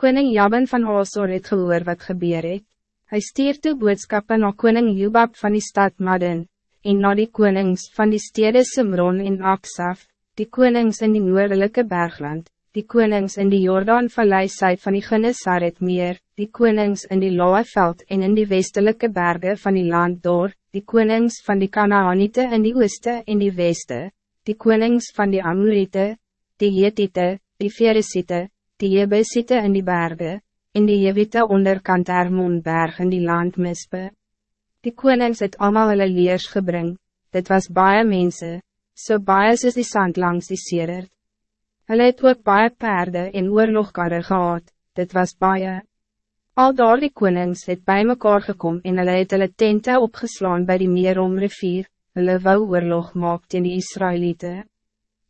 Koning Jabin van Osor het gehoor wat gebeur het. Hy stuur toe boodskappe na koning Jubab van die stad Madden, en na die konings van die stede Simron en Aksaf, die konings in die noordelijke bergland, die konings in die Jordaan-vallei van die Genesaret meer, die konings in die Loaveld en in die westelijke bergen van die land door, die konings van die Kanaanite in die ooste en die weste, die konings van die Amorite, die Jetite, die Feresite, die Jebusite in die bergen, in die Jewite onderkant Hermonberg in die land mispe. Die konings het allemaal hulle leers gebring, dit was baie mense, so baie soos die sand langs die sedert. Hulle het ook baie perde en oorlogkarre gehad, dit was baie. Al daar die konings het bij mekaar gekom en hulle het hulle tente opgeslaan bij die Meerom rivier, hulle wou oorlog maak teen die Israëlieten.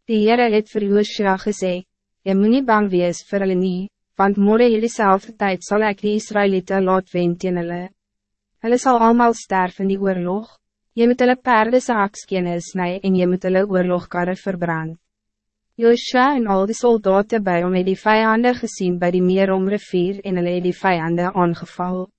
Die Heere het vir Joshua gesê, Je moet niet bang wees vir hulle nie, want morgen jullie selfde tijd zal ik die Israëlieten laat wen teen hulle. Hulle sal allemaal sterven in die oorlog. Je moet hulle perde saakskene snij en je moet hulle oorlogkarre verbrand. Joshua en al die soldaten bij om het die vijanden gezien bij die meer om rivier en hulle het die vijanden aangeval.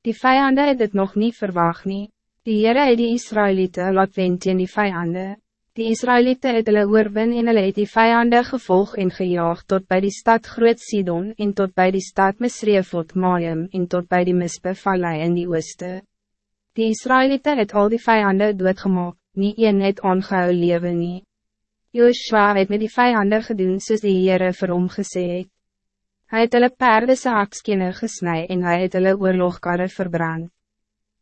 Die vijanden het het nog niet verwacht nie. Die Heere het die Israëlieten laat wen teen die vijanden. Die Israëlieten het hulle oorwin en hulle het die vijanden gevolg en gejaagd tot bij die stad Groot Sidon en tot bij die stad Misreefot Maim en tot bij die Mispe Vallei in die ooste. Die Israëlieten het al die vijanden doodgemaak, nie een het aangehou lewe nie. Joshua het met die vijanden gedoen soos die Heere vir hom gesê het. Hy het hulle perde sy akskene gesnij en hy het hulle oorlogkarre verbrand.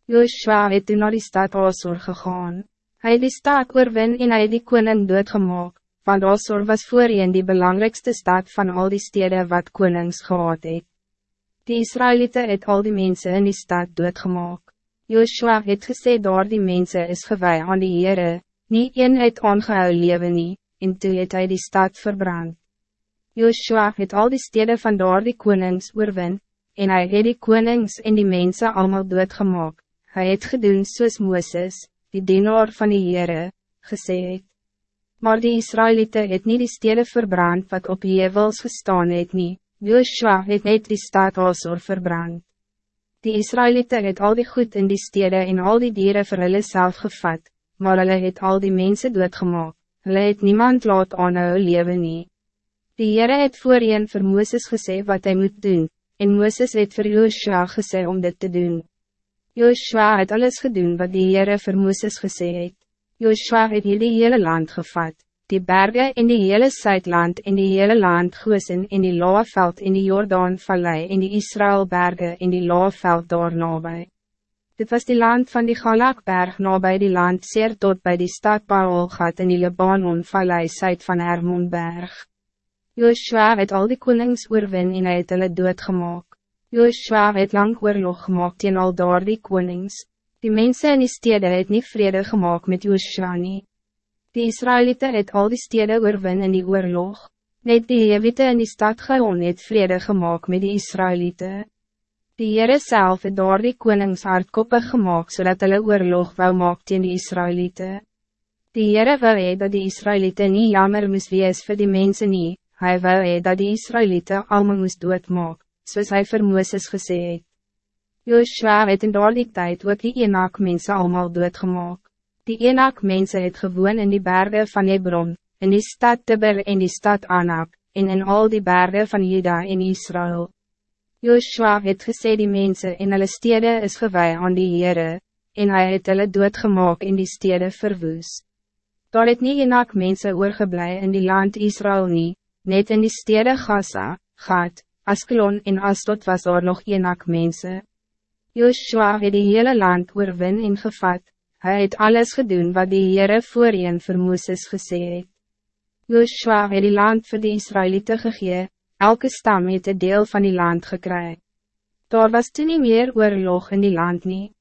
Joshua het toen naar die stad Asor gegaan. Hij die stad oorwin en hy die koning doodgemaak, want Osor was voorheen die belangrijkste stad van al die steden wat konings gehad het. Die Israëlieten het al die mensen in die stad doodgemaak. Joshua het gesê daar die mensen is gewij aan die Heere, nie een het aangehou lewe nie, en toe het hy die stad verbrand. Joshua het al die steden van daar die konings oorwin, en hij het die konings en die mensen allemaal doodgemaak. Hij het gedoen soos Mooses, die dienaar van die Heere, gesê het. Maar die Israëlieten het niet die stede verbrand wat op Jevels gestaan het nie, Joshua het net die stad Asor verbrand. Die Israëlieten het al die goed in die stede en al die dieren vir hulle self gevat, maar hulle het al die mensen doodgemaak, hulle het niemand laat aanhou lewe nie. Die Heere het voorheen vir Mooses gesê wat hij moet doen, en Mooses het vir Joshua gesê om dit te doen. Joshua het alles gedaan wat die Heere vir Mooses gesê het. Joshua het hier die hele land gevat, die bergen in die hele Zuidland in die hele land Goosen in die Loaveld in die Jordaanvallei in die Israëlbergen in die Loaveld daar nabij. Dit was die land van die Galakberg nabij die land zeer tot bij die stad Baolgat in die Libanonvallei Zuid van Hermonberg. Joshua het al die konings oorwin en hy het hulle doodgemaak. Joshua het lang oorlog gemaakt teen al daar die konings. Die mensen in die stede het niet vrede gemaakt met Joshua nie. Die Israëlieten het al die stede oorwin in die oorlog. Net die Jewite in die stad Geon het vrede gemaakt met die Israëlieten. Die Heere self het daar die konings hardkoppig gemaakt zodat hulle oorlog wou maak teen die Israëlieten. Die Heere wou hee dat die Israëlieten niet jammer moes wees vir die mensen nie, hy wou hee dat die Israëlieten allemaal moes doodmaak soos hy vir Mooses gesê het. Joshua het in daardie tijd ook die Enak mense allemaal doodgemaak. Die Enak mense het gewoon in die bergen van Hebron, in die stad Tibber en die stad Anak, en in al die bergen van Juda en Israël. Joshua het gesê die mense in hulle stede is gewij aan die Heere, en hij het hulle doodgemaak in die stede verwoes. Daar het nie Enak mense oorgeblij in die land Israël nie, net in die stede Gaza, Gat, Askelon en Astot was daar nog enak mense. Joshua het die hele land oorwin en gevat, hy het alles gedaan wat die Heere voorheen vir Mooses gesê het. Joshua het die land voor die Israëlieten gegee, elke stam het een deel van die land gekry. Daar was toen niet meer oorlog in die land niet.